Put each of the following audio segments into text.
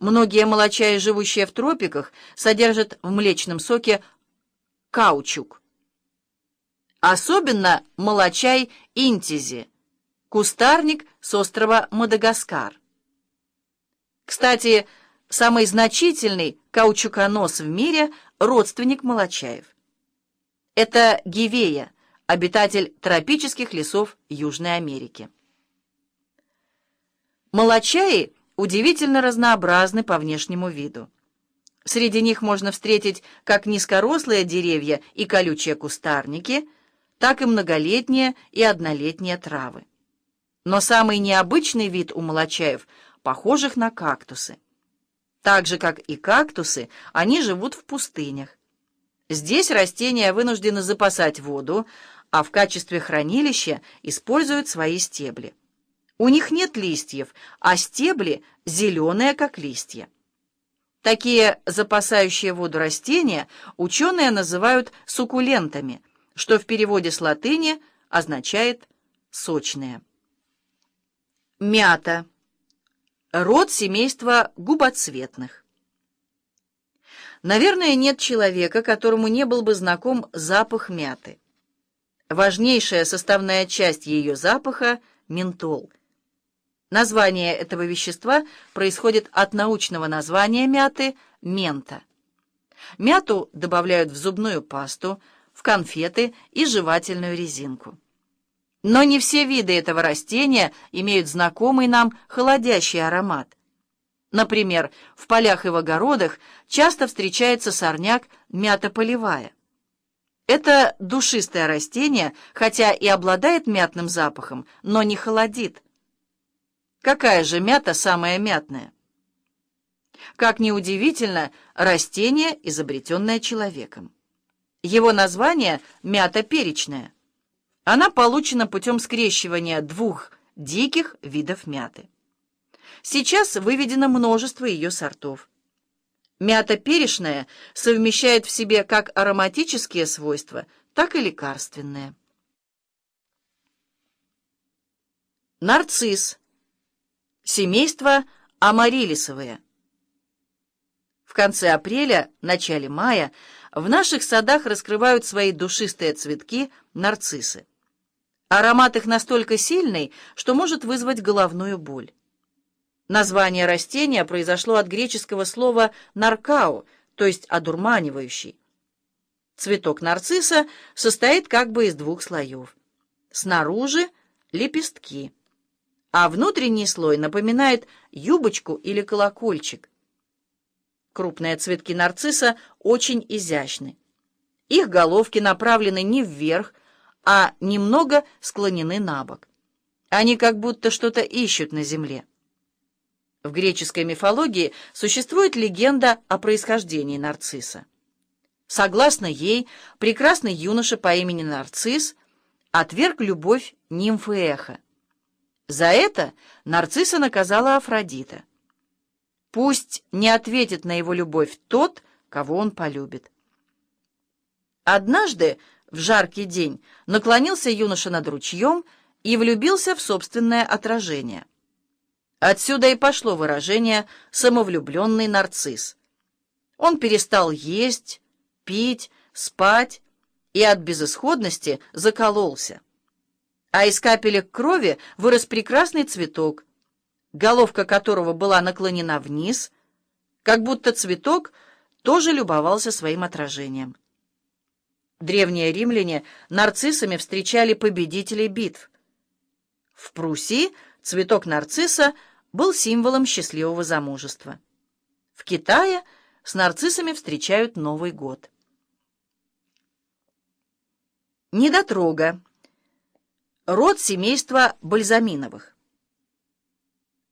Многие молочаи, живущие в тропиках, содержат в млечном соке каучук. Особенно молочай интизи, кустарник с острова Мадагаскар. Кстати, самый значительный каучуконос в мире – родственник молочаев. Это гивея, обитатель тропических лесов Южной Америки. Молочаи удивительно разнообразны по внешнему виду. Среди них можно встретить как низкорослые деревья и колючие кустарники, так и многолетние и однолетние травы. Но самый необычный вид у молочаев – похожих на кактусы. Так же, как и кактусы, они живут в пустынях. Здесь растения вынуждены запасать воду, а в качестве хранилища используют свои стебли. У них нет листьев, а стебли зеленые, как листья. Такие запасающие воду растения ученые называют суккулентами, что в переводе с латыни означает «сочные». Мята. Род семейства губоцветных. Наверное, нет человека, которому не был бы знаком запах мяты. Важнейшая составная часть ее запаха – ментол. Название этого вещества происходит от научного названия мяты – мента. Мяту добавляют в зубную пасту, в конфеты и жевательную резинку. Но не все виды этого растения имеют знакомый нам холодящий аромат. Например, в полях и в огородах часто встречается сорняк мята полевая. Это душистое растение, хотя и обладает мятным запахом, но не холодит. Какая же мята самая мятная? Как ни удивительно, растение, изобретенное человеком. Его название – мята перечная. Она получена путем скрещивания двух диких видов мяты. Сейчас выведено множество ее сортов. Мята перечная совмещает в себе как ароматические свойства, так и лекарственные. Нарцисс. Семейство амарилисовые. В конце апреля, начале мая в наших садах раскрывают свои душистые цветки нарциссы. Аромат их настолько сильный, что может вызвать головную боль. Название растения произошло от греческого слова «наркау», то есть «одурманивающий». Цветок нарцисса состоит как бы из двух слоев. Снаружи — лепестки, а внутренний слой напоминает юбочку или колокольчик. Крупные цветки нарцисса очень изящны. Их головки направлены не вверх, а немного склонены на бок. Они как будто что-то ищут на земле. В греческой мифологии существует легенда о происхождении нарцисса. Согласно ей, прекрасный юноша по имени Нарцисс отверг любовь нимфы Эхо. За это нарцисса наказала Афродита. Пусть не ответит на его любовь тот, кого он полюбит. Однажды, в жаркий день, наклонился юноша над ручьем и влюбился в собственное отражение — Отсюда и пошло выражение «самовлюбленный нарцисс». Он перестал есть, пить, спать и от безысходности закололся. А из капелек крови вырос прекрасный цветок, головка которого была наклонена вниз, как будто цветок тоже любовался своим отражением. Древние римляне нарциссами встречали победителей битв. В Пруссии Цветок нарцисса был символом счастливого замужества. В Китае с нарциссами встречают Новый год. Недотрога. Род семейства бальзаминовых.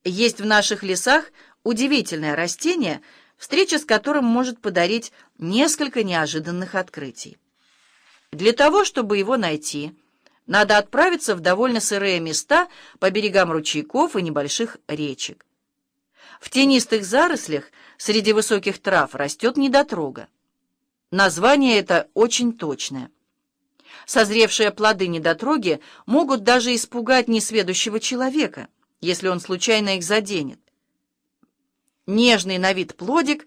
Есть в наших лесах удивительное растение, встреча с которым может подарить несколько неожиданных открытий. Для того, чтобы его найти – надо отправиться в довольно сырые места по берегам ручейков и небольших речек. В тенистых зарослях среди высоких трав растет недотрога. Название это очень точное. Созревшие плоды недотроги могут даже испугать несведущего человека, если он случайно их заденет. Нежный на вид плодик